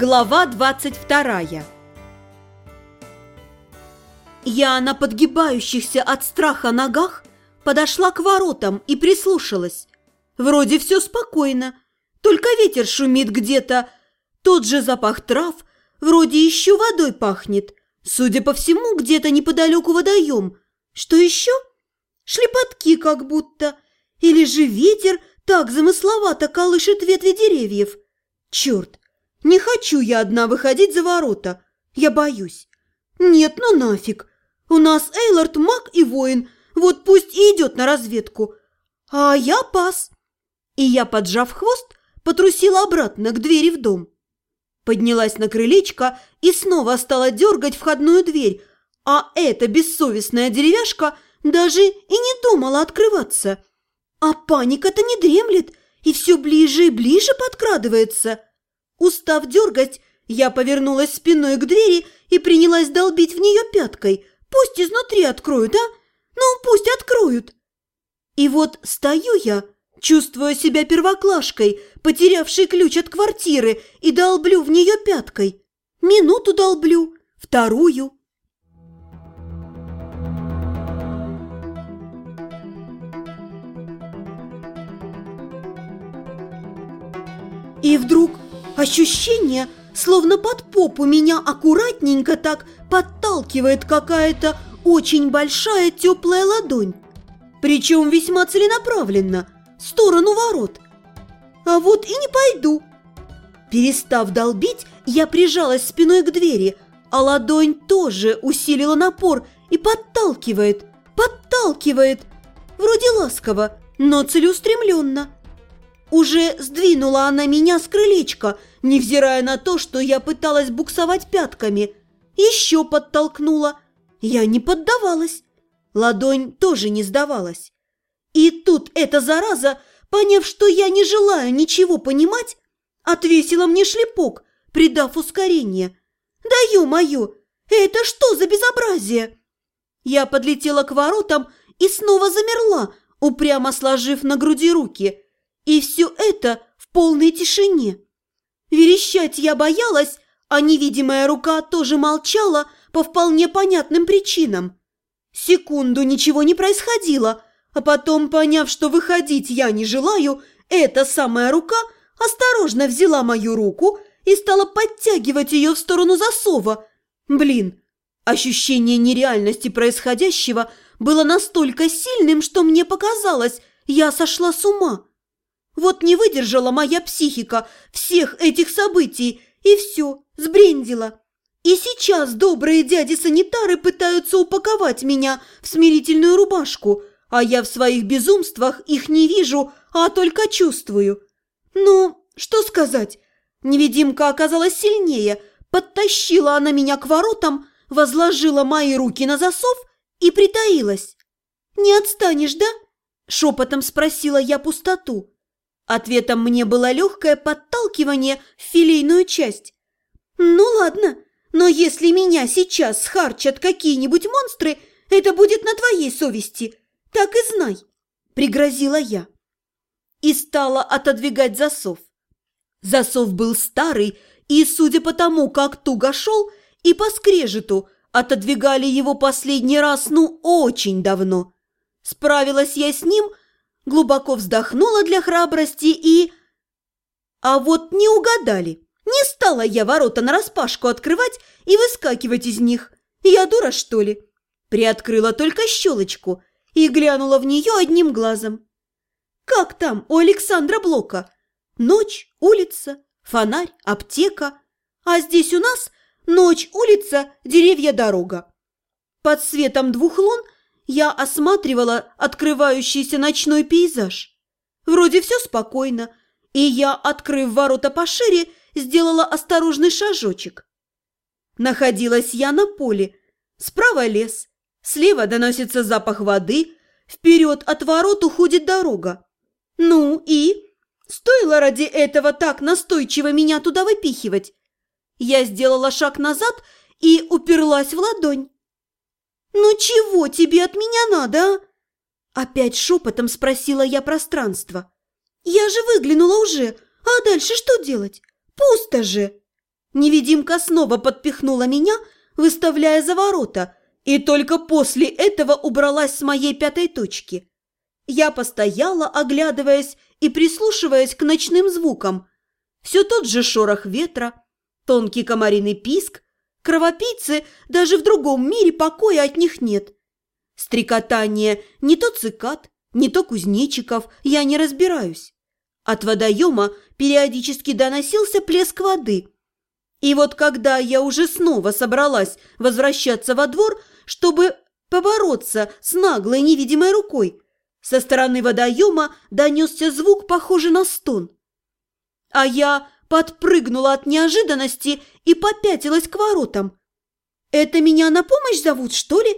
Глава 22 Я на подгибающихся от страха ногах подошла к воротам и прислушалась. Вроде все спокойно, только ветер шумит где-то, тот же запах трав, вроде еще водой пахнет. Судя по всему, где-то неподалеку водоем. Что еще? Шлепотки как будто. Или же ветер так замысловато колышет ветви деревьев. Черт, не хочу я одна выходить за ворота. Я боюсь. Нет, ну нафиг. У нас Эйлорд маг и воин. Вот пусть и идет на разведку. А я пас. И я, поджав хвост, потрусила обратно к двери в дом. Поднялась на крылечко и снова стала дергать входную дверь, а эта бессовестная деревяшка даже и не думала открываться. А паника-то не дремлет и все ближе и ближе подкрадывается. Устав дергать, я повернулась спиной к двери и принялась долбить в нее пяткой. Пусть изнутри откроют, а? Ну, пусть откроют. И вот стою я, чувствуя себя первоклашкой, потерявшей ключ от квартиры, и долблю в нее пяткой. Минуту долблю, вторую. И вдруг ощущение, словно под попу меня аккуратненько так подталкивает какая-то очень большая теплая ладонь. Причем весьма целенаправленно, в сторону ворот. А вот и не пойду. Перестав долбить, я прижалась спиной к двери, а ладонь тоже усилила напор и подталкивает, подталкивает. Вроде ласково, но целеустремленно. Уже сдвинула она меня с крылечка, невзирая на то, что я пыталась буксовать пятками. Еще подтолкнула. Я не поддавалась. Ладонь тоже не сдавалась. И тут эта зараза, поняв, что я не желаю ничего понимать, отвесила мне шлепок, придав ускорение. «Да ё-моё, это что за безобразие?» Я подлетела к воротам и снова замерла, упрямо сложив на груди руки – и все это в полной тишине. Верещать я боялась, а невидимая рука тоже молчала по вполне понятным причинам. Секунду ничего не происходило, а потом, поняв, что выходить я не желаю, эта самая рука осторожно взяла мою руку и стала подтягивать ее в сторону засова. Блин, ощущение нереальности происходящего было настолько сильным, что мне показалось, я сошла с ума. Вот не выдержала моя психика всех этих событий, и все, сбрендила. И сейчас добрые дяди-санитары пытаются упаковать меня в смирительную рубашку, а я в своих безумствах их не вижу, а только чувствую. Ну, что сказать, невидимка оказалась сильнее, подтащила она меня к воротам, возложила мои руки на засов и притаилась. «Не отстанешь, да?» – шепотом спросила я пустоту. Ответом мне было легкое подталкивание в филейную часть. «Ну ладно, но если меня сейчас схарчат какие-нибудь монстры, это будет на твоей совести, так и знай», – пригрозила я. И стала отодвигать засов. Засов был старый, и, судя по тому, как туго шел, и по скрежету, отодвигали его последний раз, ну, очень давно. Справилась я с ним – глубоко вздохнула для храбрости и... А вот не угадали. Не стала я ворота нараспашку открывать и выскакивать из них. Я дура, что ли? Приоткрыла только щелочку и глянула в нее одним глазом. Как там у Александра Блока? Ночь, улица, фонарь, аптека. А здесь у нас ночь, улица, деревья, дорога. Под светом двух лун – я осматривала открывающийся ночной пейзаж. Вроде все спокойно, и я, открыв ворота пошире, сделала осторожный шажочек. Находилась я на поле. Справа лес, слева доносится запах воды, вперед от ворот уходит дорога. Ну и? Стоило ради этого так настойчиво меня туда выпихивать? Я сделала шаг назад и уперлась в ладонь. «Ну чего тебе от меня надо, а?» Опять шепотом спросила я пространство. «Я же выглянула уже, а дальше что делать? Пусто же!» Невидимка снова подпихнула меня, выставляя за ворота, и только после этого убралась с моей пятой точки. Я постояла, оглядываясь и прислушиваясь к ночным звукам. Все тот же шорох ветра, тонкий комариный писк, кровопийцы даже в другом мире покоя от них нет. Стрекотание не то цикад, не то кузнечиков, я не разбираюсь. От водоема периодически доносился плеск воды. И вот когда я уже снова собралась возвращаться во двор, чтобы побороться с наглой невидимой рукой, со стороны водоема донесся звук, похожий на стон. А я подпрыгнула от неожиданности и попятилась к воротам. «Это меня на помощь зовут, что ли?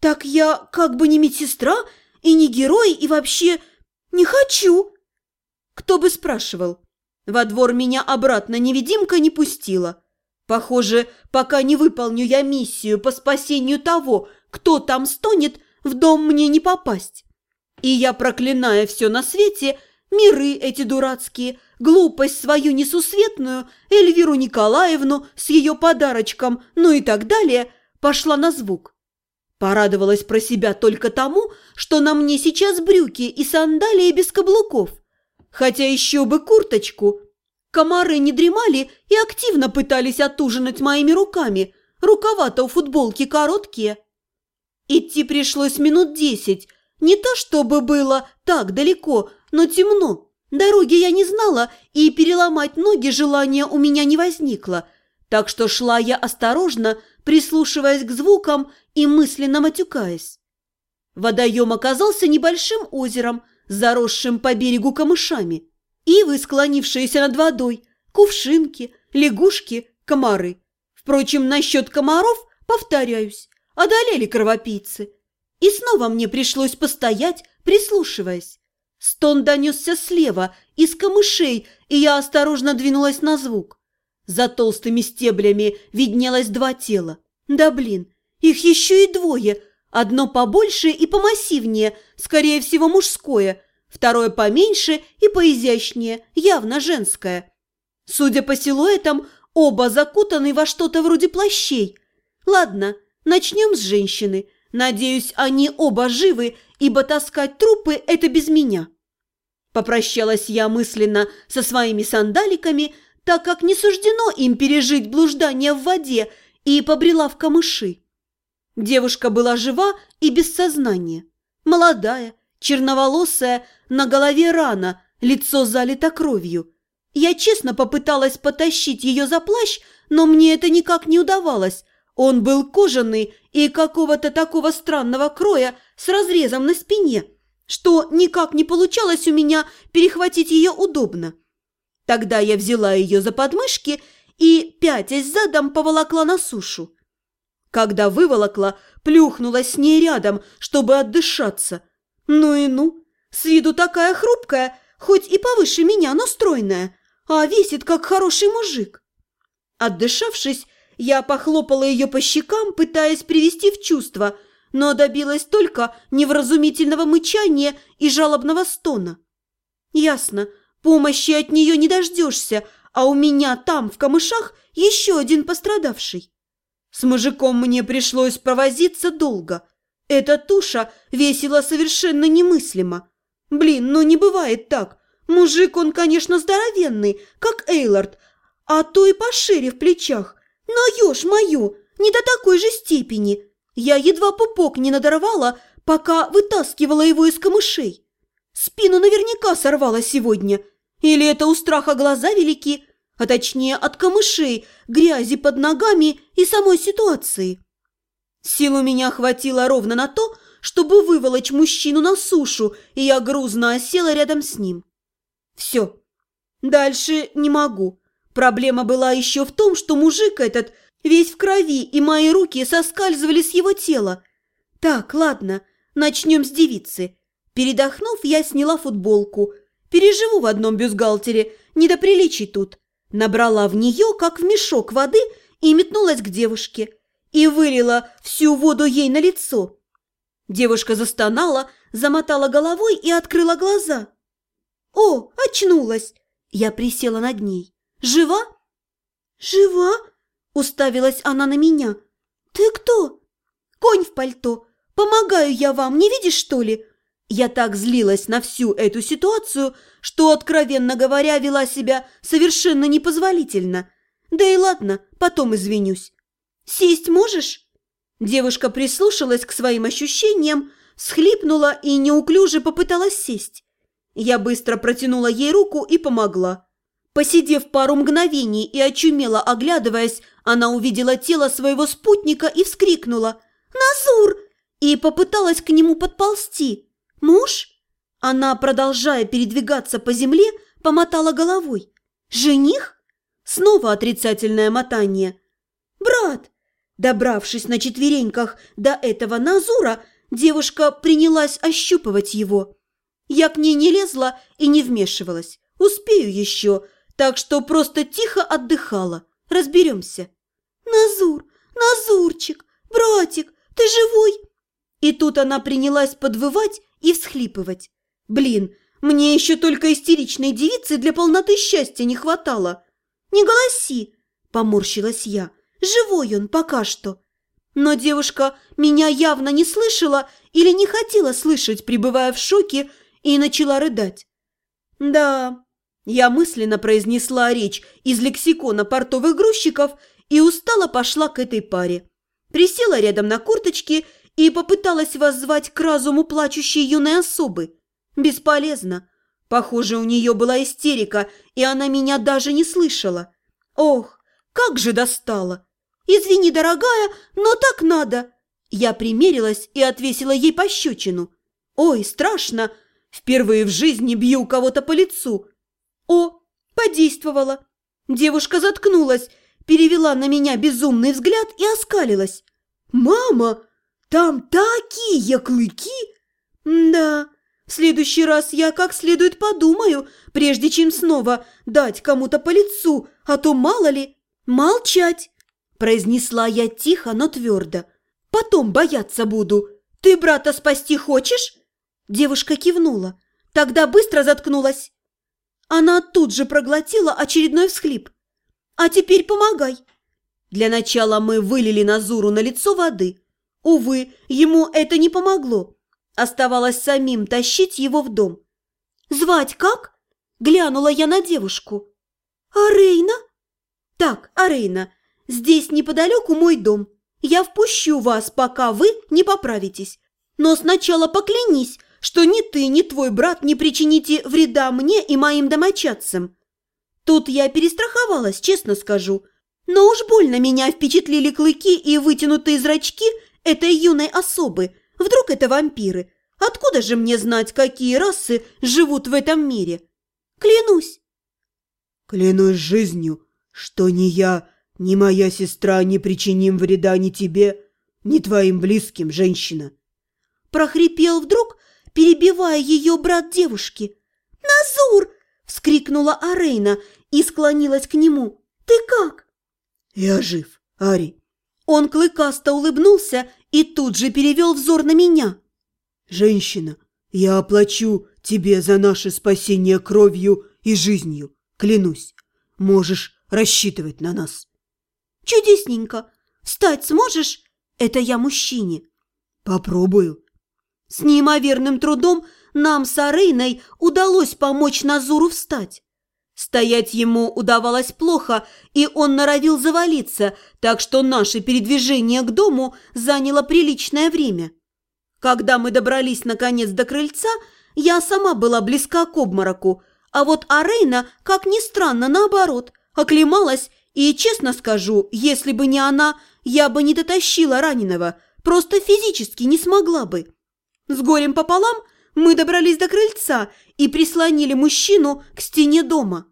Так я как бы не медсестра и не герой, и вообще не хочу!» Кто бы спрашивал. Во двор меня обратно невидимка не пустила. Похоже, пока не выполню я миссию по спасению того, кто там стонет, в дом мне не попасть. И я, проклиная все на свете, миры эти дурацкие, глупость свою несусветную, Эльвиру Николаевну с ее подарочком, ну и так далее, пошла на звук. Порадовалась про себя только тому, что на мне сейчас брюки и сандалии без каблуков. Хотя еще бы курточку. Комары не дремали и активно пытались отужинать моими руками. Рукава-то у футболки короткие. Идти пришлось минут десять. Не то чтобы было так далеко, но темно. Дороги я не знала, и переломать ноги желания у меня не возникло. Так что шла я осторожно, прислушиваясь к звукам и мысленно матюкаясь. Водоем оказался небольшим озером, заросшим по берегу камышами. Ивы, склонившиеся над водой, кувшинки, лягушки, комары. Впрочем, насчет комаров, повторяюсь, одолели кровопийцы. И снова мне пришлось постоять, прислушиваясь. Стон донесся слева, из камышей, и я осторожно двинулась на звук. За толстыми стеблями виднелось два тела. Да блин, их еще и двое. Одно побольше и помассивнее, скорее всего мужское, второе поменьше и поизящнее, явно женское. Судя по силуэтам, оба закутаны во что-то вроде плащей. Ладно, начнем с женщины. Надеюсь, они оба живы, ибо таскать трупы – это без меня. Попрощалась я мысленно со своими сандаликами, так как не суждено им пережить блуждание в воде, и побрела в камыши. Девушка была жива и без сознания. Молодая, черноволосая, на голове рана, лицо залито кровью. Я честно попыталась потащить ее за плащ, но мне это никак не удавалось. Он был кожаный и какого-то такого странного кроя с разрезом на спине, что никак не получалось у меня перехватить ее удобно. Тогда я взяла ее за подмышки и, пятясь задом, поволокла на сушу. Когда выволокла, плюхнулась с ней рядом, чтобы отдышаться. Ну и ну, с виду такая хрупкая, хоть и повыше меня, но стройная, а весит, как хороший мужик. Отдышавшись, я похлопала ее по щекам, пытаясь привести в чувство, но добилась только невразумительного мычания и жалобного стона. Ясно, помощи от нее не дождешься, а у меня там, в камышах, еще один пострадавший. С мужиком мне пришлось провозиться долго. Эта туша весила совершенно немыслимо. Блин, ну не бывает так. Мужик он, конечно, здоровенный, как Эйлард, а то и пошире в плечах. Но, ешь мою, не до такой же степени. Я едва пупок не надорвала, пока вытаскивала его из камышей. Спину наверняка сорвала сегодня. Или это у страха глаза велики, а точнее от камышей, грязи под ногами и самой ситуации. Сил у меня хватило ровно на то, чтобы выволочь мужчину на сушу, и я грузно осела рядом с ним. Все. Дальше не могу. Проблема была еще в том, что мужик этот весь в крови, и мои руки соскальзывали с его тела. Так, ладно, начнем с девицы. Передохнув, я сняла футболку. Переживу в одном бюстгальтере, не до приличий тут набрала в нее, как в мешок воды, и метнулась к девушке, и вылила всю воду ей на лицо. Девушка застонала, замотала головой и открыла глаза. «О, очнулась!» Я присела над ней. «Жива?» «Жива?» – уставилась она на меня. «Ты кто?» «Конь в пальто. Помогаю я вам, не видишь, что ли?» Я так злилась на всю эту ситуацию, что, откровенно говоря, вела себя совершенно непозволительно. Да и ладно, потом извинюсь. «Сесть можешь?» Девушка прислушалась к своим ощущениям, схлипнула и неуклюже попыталась сесть. Я быстро протянула ей руку и помогла. Посидев пару мгновений и очумело оглядываясь, она увидела тело своего спутника и вскрикнула «Назур!» и попыталась к нему подползти. «Муж?» Она, продолжая передвигаться по земле, помотала головой. «Жених?» Снова отрицательное мотание. «Брат!» Добравшись на четвереньках до этого Назура, девушка принялась ощупывать его. Я к ней не лезла и не вмешивалась. Успею еще, так что просто тихо отдыхала. Разберемся. «Назур! Назурчик! Братик! Ты живой?» И тут она принялась подвывать и всхлипывать. «Блин, мне еще только истеричной девицы для полноты счастья не хватало!» «Не голоси!» – поморщилась я. «Живой он пока что!» Но девушка меня явно не слышала или не хотела слышать, пребывая в шоке, и начала рыдать. «Да, я мысленно произнесла речь из лексикона портовых грузчиков и устало пошла к этой паре. Присела рядом на курточке и попыталась воззвать к разуму плачущей юной особы. Бесполезно. Похоже, у нее была истерика, и она меня даже не слышала. Ох, как же достала! Извини, дорогая, но так надо. Я примерилась и отвесила ей пощечину. Ой, страшно! Впервые в жизни бью кого-то по лицу. О, подействовала. Девушка заткнулась, перевела на меня безумный взгляд и оскалилась. «Мама, там такие клыки!» «Да, в следующий раз я как следует подумаю, прежде чем снова дать кому-то по лицу, а то мало ли...» «Молчать!» – произнесла я тихо, но твердо. «Потом бояться буду. Ты брата спасти хочешь?» Девушка кивнула. Тогда быстро заткнулась. Она тут же проглотила очередной всхлип. «А теперь помогай!» Для начала мы вылили Назуру на лицо воды. Увы, ему это не помогло. Оставалось самим тащить его в дом. «Звать как?» – глянула я на девушку. «Арейна?» «Так, Арейна, здесь неподалеку мой дом. Я впущу вас, пока вы не поправитесь. Но сначала поклянись, что ни ты, ни твой брат не причините вреда мне и моим домочадцам. Тут я перестраховалась, честно скажу. Но уж больно меня впечатлили клыки и вытянутые зрачки этой юной особы. Вдруг это вампиры? Откуда же мне знать, какие расы живут в этом мире? Клянусь. Клянусь жизнью, что ни я, ни моя сестра не причиним вреда ни тебе, ни твоим близким, женщина. Прохрипел вдруг перебивая ее брат девушки. «Назур!» – вскрикнула Арейна и склонилась к нему. «Ты как?» «Я жив, Ари». Он клыкасто улыбнулся и тут же перевел взор на меня. «Женщина, я оплачу тебе за наше спасение кровью и жизнью, клянусь. Можешь рассчитывать на нас». «Чудесненько. Встать сможешь? Это я мужчине». «Попробую», с неимоверным трудом нам с Арейной удалось помочь Назуру встать. Стоять ему удавалось плохо, и он норовил завалиться, так что наше передвижение к дому заняло приличное время. Когда мы добрались наконец до крыльца, я сама была близка к обмороку, а вот Арейна, как ни странно, наоборот, оклемалась, и, честно скажу, если бы не она, я бы не дотащила раненого, просто физически не смогла бы. С горем пополам мы добрались до крыльца и прислонили мужчину к стене дома.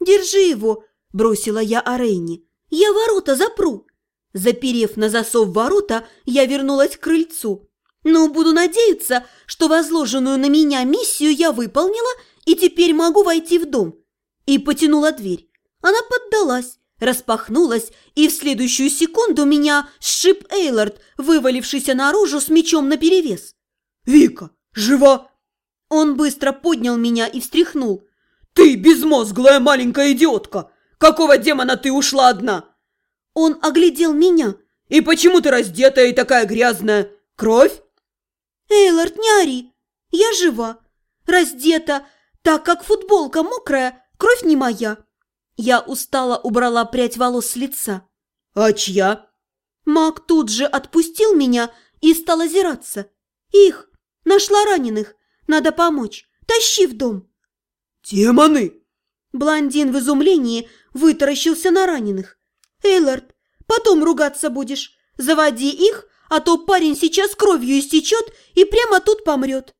«Держи его!» – бросила я Арейне. «Я ворота запру!» Заперев на засов ворота, я вернулась к крыльцу. Но буду надеяться, что возложенную на меня миссию я выполнила и теперь могу войти в дом. И потянула дверь. Она поддалась, распахнулась, и в следующую секунду меня сшиб Эйлард, вывалившийся наружу с мечом наперевес. «Вика, жива?» Он быстро поднял меня и встряхнул. «Ты безмозглая маленькая идиотка! Какого демона ты ушла одна? Он оглядел меня. И почему ты раздетая и такая грязная? Кровь? Эйлард, не ори. Я жива. Раздета, так как футболка мокрая, кровь не моя. Я устало убрала прядь волос с лица. А чья? Маг тут же отпустил меня и стал озираться. Их, нашла раненых, надо помочь, тащи в дом. Демоны! Блондин в изумлении вытаращился на раненых. Эйлард, потом ругаться будешь. Заводи их, а то парень сейчас кровью истечет и прямо тут помрет.